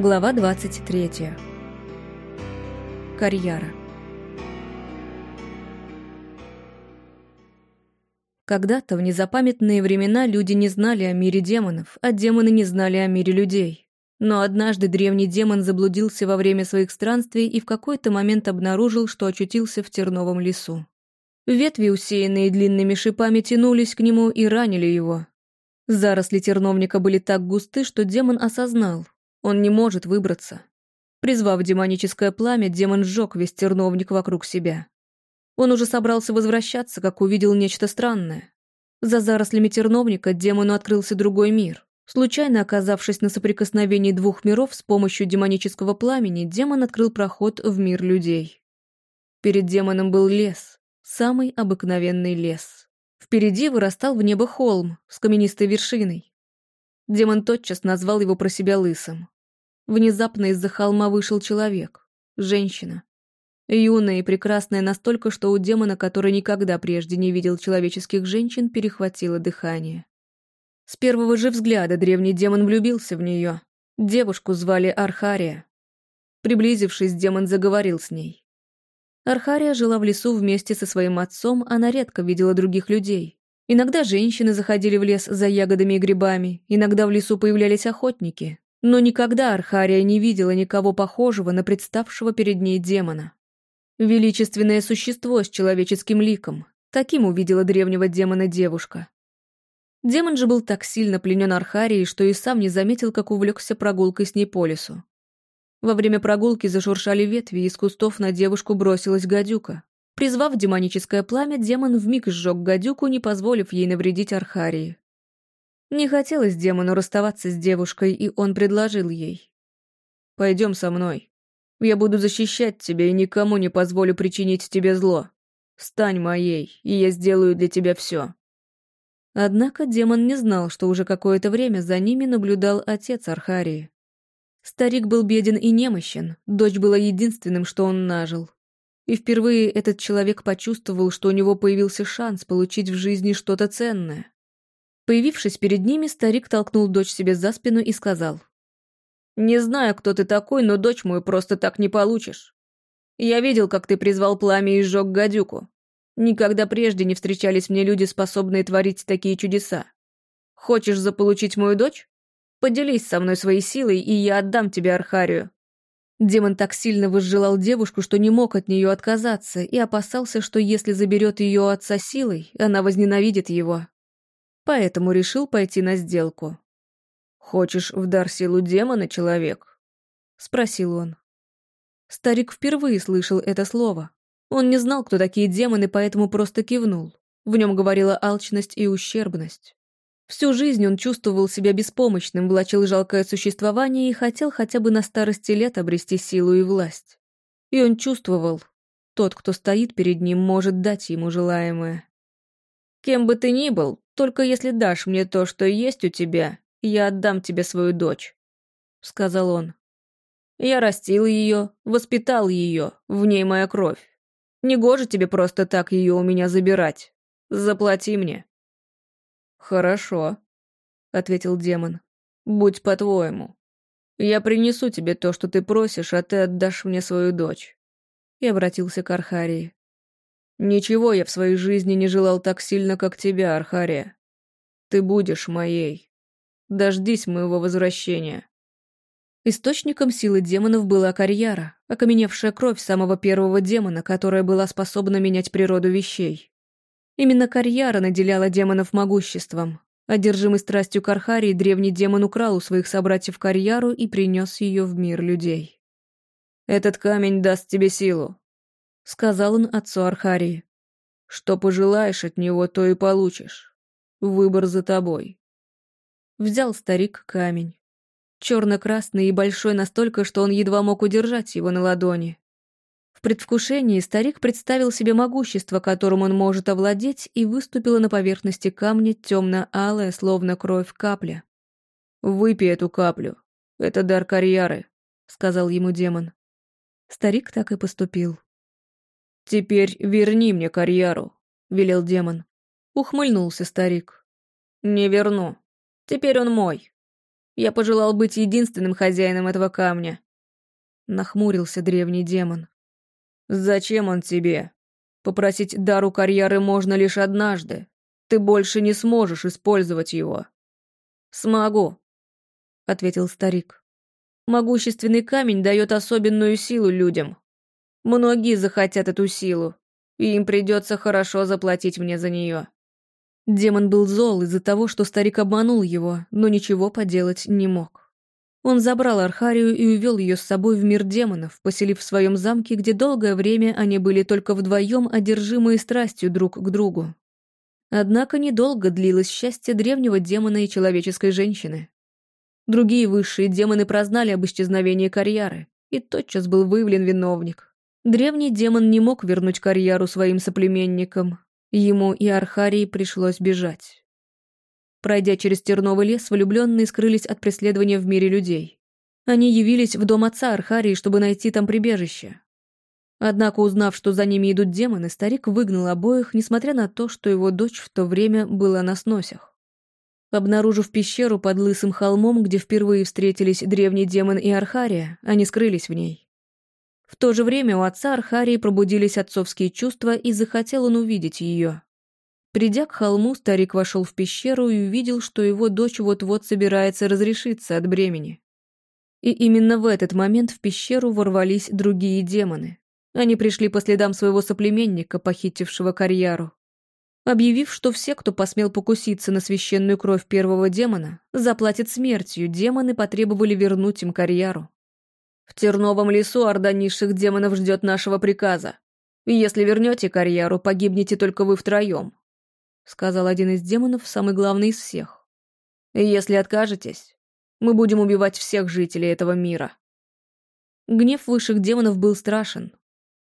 Глава 23. Карьяра. Когда-то в незапамятные времена люди не знали о мире демонов, а демоны не знали о мире людей. Но однажды древний демон заблудился во время своих странствий и в какой-то момент обнаружил, что очутился в терновом лесу. Ветви, усеянные длинными шипами, тянулись к нему и ранили его. Заросли терновника были так густы, что демон осознал, он не может выбраться. Призвав демоническое пламя, демон сжег весь терновник вокруг себя. Он уже собрался возвращаться, как увидел нечто странное. За зарослями терновника демону открылся другой мир. Случайно оказавшись на соприкосновении двух миров с помощью демонического пламени, демон открыл проход в мир людей. Перед демоном был лес, самый обыкновенный лес. Впереди вырастал в небо холм с каменистой вершиной. Демон тотчас назвал его про себя лысым. Внезапно из-за холма вышел человек. Женщина. Юная и прекрасная настолько, что у демона, который никогда прежде не видел человеческих женщин, перехватило дыхание. С первого же взгляда древний демон влюбился в нее. Девушку звали Архария. Приблизившись, демон заговорил с ней. Архария жила в лесу вместе со своим отцом, она редко видела других людей. Иногда женщины заходили в лес за ягодами и грибами, иногда в лесу появлялись охотники. Но никогда Архария не видела никого похожего на представшего перед ней демона. Величественное существо с человеческим ликом. Таким увидела древнего демона девушка. Демон же был так сильно пленен Архарией, что и сам не заметил, как увлекся прогулкой с ней по лесу. Во время прогулки зашуршали ветви, и из кустов на девушку бросилась гадюка. Призвав демоническое пламя, демон вмиг сжег гадюку, не позволив ей навредить Архарии. Не хотелось демону расставаться с девушкой, и он предложил ей. «Пойдем со мной. Я буду защищать тебя и никому не позволю причинить тебе зло. Стань моей, и я сделаю для тебя все». Однако демон не знал, что уже какое-то время за ними наблюдал отец Архарии. Старик был беден и немощен, дочь была единственным, что он нажил. И впервые этот человек почувствовал, что у него появился шанс получить в жизни что-то ценное. Появившись перед ними, старик толкнул дочь себе за спину и сказал. «Не знаю, кто ты такой, но дочь мою просто так не получишь. Я видел, как ты призвал пламя и сжег гадюку. Никогда прежде не встречались мне люди, способные творить такие чудеса. Хочешь заполучить мою дочь? Поделись со мной своей силой, и я отдам тебе Архарию. Демон так сильно возжелал девушку, что не мог от нее отказаться и опасался, что если заберет ее отца силой, она возненавидит его. Поэтому решил пойти на сделку. «Хочешь в дар силу демона, человек?» — спросил он. Старик впервые слышал это слово. Он не знал, кто такие демоны, поэтому просто кивнул. В нем говорила алчность и ущербность. Всю жизнь он чувствовал себя беспомощным, влачил жалкое существование и хотел хотя бы на старости лет обрести силу и власть. И он чувствовал, тот, кто стоит перед ним, может дать ему желаемое. «Кем бы ты ни был, только если дашь мне то, что есть у тебя, я отдам тебе свою дочь», — сказал он. «Я растил ее, воспитал ее, в ней моя кровь. Негоже тебе просто так ее у меня забирать. Заплати мне». «Хорошо», — ответил демон. «Будь по-твоему. Я принесу тебе то, что ты просишь, а ты отдашь мне свою дочь». И обратился к Архарии. «Ничего я в своей жизни не желал так сильно, как тебя, Архария. Ты будешь моей. Дождись моего возвращения». Источником силы демонов была Карьяра, окаменевшая кровь самого первого демона, которая была способна менять природу вещей. Именно Карьяра наделяла демонов могуществом. Одержимый страстью к Архарии, древний демон украл у своих собратьев Карьяру и принес ее в мир людей. «Этот камень даст тебе силу», — сказал он отцу Архарии. «Что пожелаешь от него, то и получишь. Выбор за тобой». Взял старик камень. Черно-красный и большой настолько, что он едва мог удержать его на ладони. В предвкушении старик представил себе могущество, которым он может овладеть, и выступила на поверхности камня темно-алая, словно кровь, капля. «Выпей эту каплю. Это дар карьеры», — сказал ему демон. Старик так и поступил. «Теперь верни мне карьеру», — велел демон. Ухмыльнулся старик. «Не верну. Теперь он мой. Я пожелал быть единственным хозяином этого камня. Нахмурился древний демон. Зачем он тебе? Попросить дару карьеры можно лишь однажды. Ты больше не сможешь использовать его. Смогу, ответил старик. Могущественный камень дает особенную силу людям. Многие захотят эту силу, и им придется хорошо заплатить мне за нее. Демон был зол из-за того, что старик обманул его, но ничего поделать не мог. Он забрал Архарию и увел ее с собой в мир демонов, поселив в своем замке, где долгое время они были только вдвоем одержимые страстью друг к другу. Однако недолго длилось счастье древнего демона и человеческой женщины. Другие высшие демоны прознали об исчезновении карьеры, и тотчас был выявлен виновник. Древний демон не мог вернуть карьеру своим соплеменникам. Ему и Архарии пришлось бежать. Пройдя через терновый лес, влюбленные скрылись от преследования в мире людей. Они явились в дом отца Архарии, чтобы найти там прибежище. Однако, узнав, что за ними идут демоны, старик выгнал обоих, несмотря на то, что его дочь в то время была на сносях. Обнаружив пещеру под лысым холмом, где впервые встретились древний демон и Архария, они скрылись в ней. В то же время у отца Архарии пробудились отцовские чувства, и захотел он увидеть ее. Придя к холму, старик вошел в пещеру и увидел, что его дочь вот-вот собирается разрешиться от бремени. И именно в этот момент в пещеру ворвались другие демоны. Они пришли по следам своего соплеменника, похитившего карьяру. Объявив, что все, кто посмел покуситься на священную кровь первого демона, заплатят смертью, демоны потребовали вернуть им карьяру. В терновом лесу орда низших демонов ждет нашего приказа. Если вернете карьяру, погибнете только вы втроем сказал один из демонов, самый главный из всех. «Если откажетесь, мы будем убивать всех жителей этого мира». Гнев высших демонов был страшен.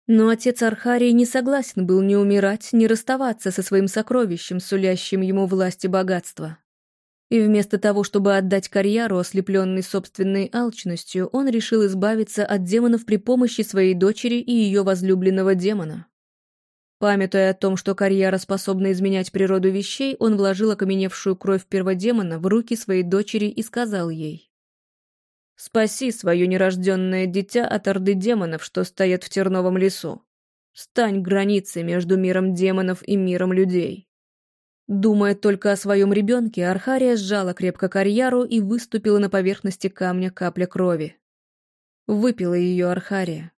Но отец Архарии не согласен был ни умирать, ни расставаться со своим сокровищем, сулящим ему власть и богатство. И вместо того, чтобы отдать карьеру, ослепленный собственной алчностью, он решил избавиться от демонов при помощи своей дочери и ее возлюбленного демона. Памятуя о том, что карьера способна изменять природу вещей, он вложил окаменевшую кровь перводемона в руки своей дочери и сказал ей. «Спаси свое нерожденное дитя от орды демонов, что стоят в терновом лесу. Стань границей между миром демонов и миром людей». Думая только о своем ребенке, Архария сжала крепко карьеру и выступила на поверхности камня капля крови. Выпила ее Архария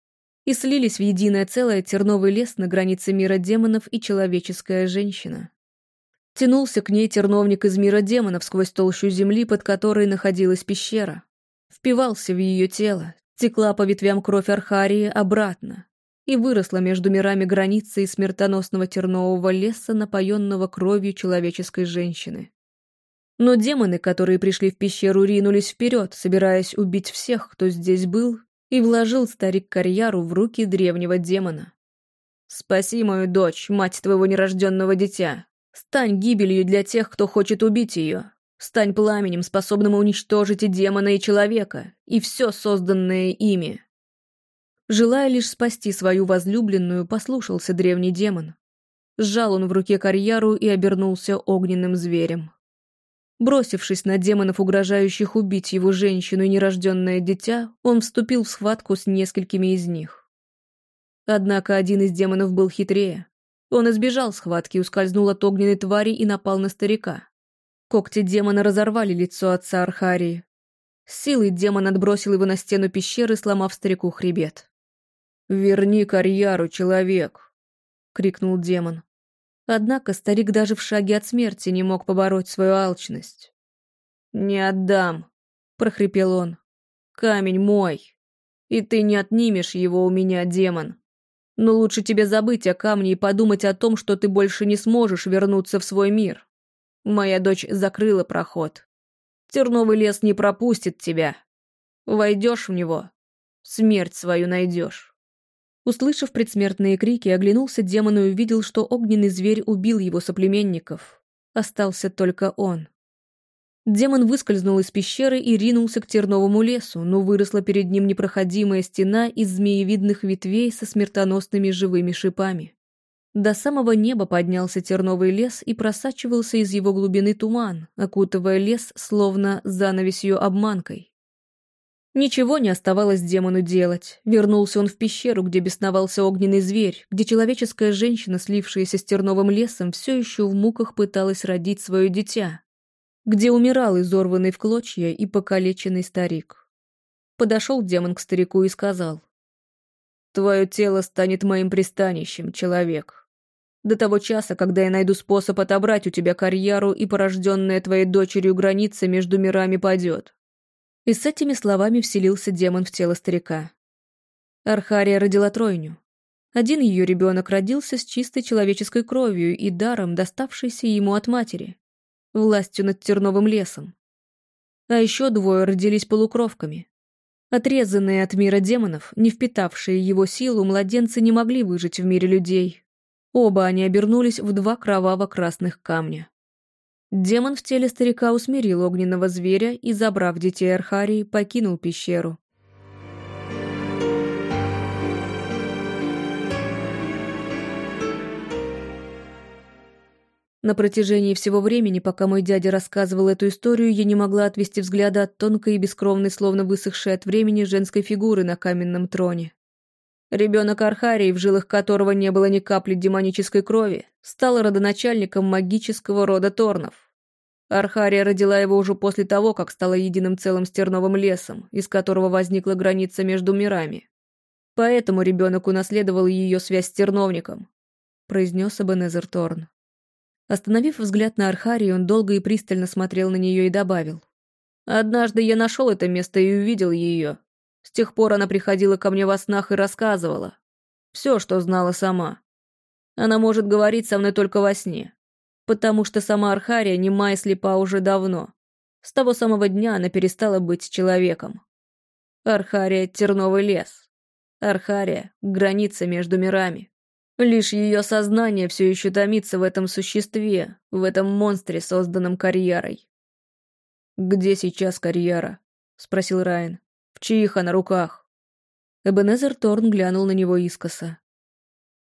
и слились в единое целое терновый лес на границе мира демонов и человеческая женщина. Тянулся к ней терновник из мира демонов сквозь толщу земли, под которой находилась пещера. Впивался в ее тело, текла по ветвям кровь Архарии обратно и выросла между мирами границы смертоносного тернового леса, напоенного кровью человеческой женщины. Но демоны, которые пришли в пещеру, ринулись вперед, собираясь убить всех, кто здесь был, и вложил старик карьяру в руки древнего демона. «Спаси мою дочь, мать твоего нерожденного дитя. Стань гибелью для тех, кто хочет убить ее. Стань пламенем, способным уничтожить и демона, и человека, и все созданное ими». Желая лишь спасти свою возлюбленную, послушался древний демон. Сжал он в руке карьяру и обернулся огненным зверем. Бросившись на демонов, угрожающих убить его женщину и нерожденное дитя, он вступил в схватку с несколькими из них. Однако один из демонов был хитрее. Он избежал схватки, ускользнул от огненной твари и напал на старика. Когти демона разорвали лицо отца Архарии. С силой демон отбросил его на стену пещеры, сломав старику хребет. «Верни карьяру, человек!» — крикнул демон. Однако старик даже в шаге от смерти не мог побороть свою алчность. «Не отдам», — прохрипел он. «Камень мой, и ты не отнимешь его у меня, демон. Но лучше тебе забыть о камне и подумать о том, что ты больше не сможешь вернуться в свой мир. Моя дочь закрыла проход. Терновый лес не пропустит тебя. Войдешь в него, смерть свою найдешь». Услышав предсмертные крики, оглянулся демон и увидел, что огненный зверь убил его соплеменников. Остался только он. Демон выскользнул из пещеры и ринулся к терновому лесу, но выросла перед ним непроходимая стена из змеевидных ветвей со смертоносными живыми шипами. До самого неба поднялся терновый лес и просачивался из его глубины туман, окутывая лес словно занавесью-обманкой. Ничего не оставалось демону делать. Вернулся он в пещеру, где бесновался огненный зверь, где человеческая женщина, слившаяся с терновым лесом, все еще в муках пыталась родить свое дитя, где умирал изорванный в клочья и покалеченный старик. Подошел демон к старику и сказал, «Твое тело станет моим пристанищем, человек. До того часа, когда я найду способ отобрать у тебя карьеру и порожденная твоей дочерью граница между мирами падет. И с этими словами вселился демон в тело старика. Архария родила тройню. Один ее ребенок родился с чистой человеческой кровью и даром, доставшейся ему от матери, властью над терновым лесом. А еще двое родились полукровками. Отрезанные от мира демонов, не впитавшие его силу, младенцы не могли выжить в мире людей. Оба они обернулись в два кроваво-красных камня. Демон в теле старика усмирил огненного зверя и, забрав детей Архарии, покинул пещеру. На протяжении всего времени, пока мой дядя рассказывал эту историю, я не могла отвести взгляда от тонкой и бескровной, словно высохшей от времени, женской фигуры на каменном троне. Ребенок Архарии, в жилах которого не было ни капли демонической крови, стал родоначальником магического рода Торнов. Архария родила его уже после того, как стала единым целым с терновым лесом, из которого возникла граница между мирами. Поэтому ребенок унаследовал ее связь с терновником, произнес Эбенезер Торн. Остановив взгляд на Архарии, он долго и пристально смотрел на нее и добавил. «Однажды я нашел это место и увидел ее. С тех пор она приходила ко мне во снах и рассказывала. Все, что знала сама. Она может говорить со мной только во сне потому что сама Архария нема и слепа уже давно. С того самого дня она перестала быть человеком. Архария — терновый лес. Архария — граница между мирами. Лишь ее сознание все еще томится в этом существе, в этом монстре, созданном карьерой. «Где сейчас карьера?» — спросил Райан. «В чьих она руках?» Эбенезер Торн глянул на него искоса.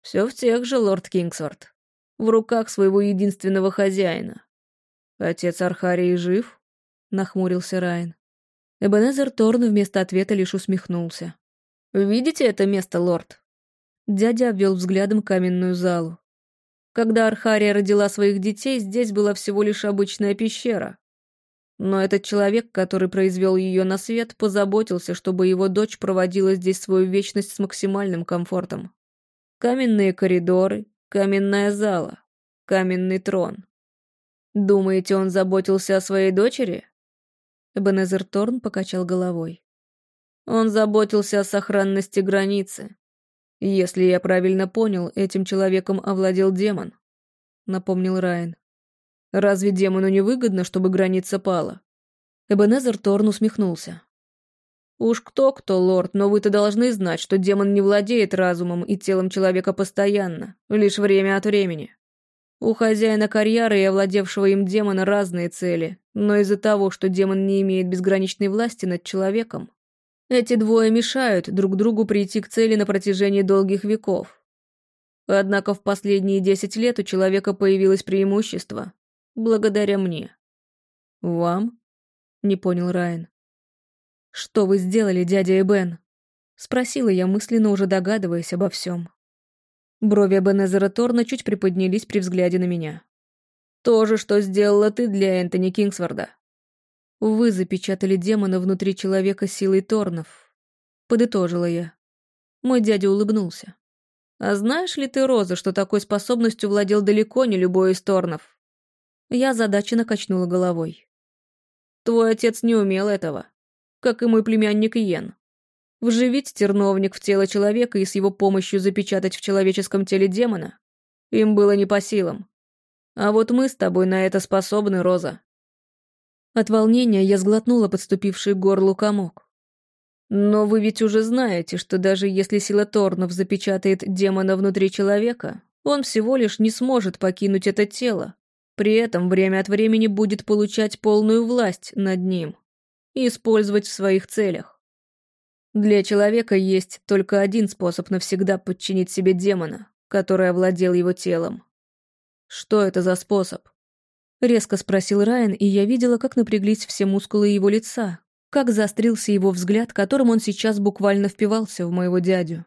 «Все в тех же, лорд Кингсворт в руках своего единственного хозяина. «Отец Архарии жив?» — нахмурился Райан. Эбенезер Торн вместо ответа лишь усмехнулся. «Видите это место, лорд?» Дядя обвел взглядом каменную залу. Когда Архария родила своих детей, здесь была всего лишь обычная пещера. Но этот человек, который произвел ее на свет, позаботился, чтобы его дочь проводила здесь свою вечность с максимальным комфортом. Каменные коридоры, Каменная зала. Каменный трон. Думаете, он заботился о своей дочери? Эбенезер Торн покачал головой. Он заботился о сохранности границы. Если я правильно понял, этим человеком овладел демон, напомнил Райан. Разве демону не выгодно, чтобы граница пала? Эбенезер Торн усмехнулся. Уж кто-кто, лорд, но вы-то должны знать, что демон не владеет разумом и телом человека постоянно, лишь время от времени. У хозяина карьеры и овладевшего им демона разные цели, но из-за того, что демон не имеет безграничной власти над человеком, эти двое мешают друг другу прийти к цели на протяжении долгих веков. Однако в последние десять лет у человека появилось преимущество, благодаря мне. «Вам?» — не понял Райан. «Что вы сделали, дядя Эбен?» — спросила я, мысленно уже догадываясь обо всем. Брови Эбенезера Торна чуть приподнялись при взгляде на меня. «То же, что сделала ты для Энтони Кингсворда». «Вы запечатали демона внутри человека силой Торнов», — подытожила я. Мой дядя улыбнулся. «А знаешь ли ты, Роза, что такой способностью владел далеко не любой из Торнов?» Я задаченно качнула головой. «Твой отец не умел этого как и мой племянник Иен. Вживить терновник в тело человека и с его помощью запечатать в человеческом теле демона им было не по силам. А вот мы с тобой на это способны, Роза. От волнения я сглотнула подступивший к горлу комок. Но вы ведь уже знаете, что даже если сила Торнов запечатает демона внутри человека, он всего лишь не сможет покинуть это тело. При этом время от времени будет получать полную власть над ним и использовать в своих целях. Для человека есть только один способ навсегда подчинить себе демона, который овладел его телом. «Что это за способ?» Резко спросил Райан, и я видела, как напряглись все мускулы его лица, как заострился его взгляд, которым он сейчас буквально впивался в моего дядю.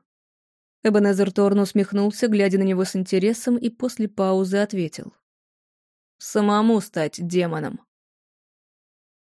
Эбенезер Торн усмехнулся, глядя на него с интересом, и после паузы ответил. «Самому стать демоном».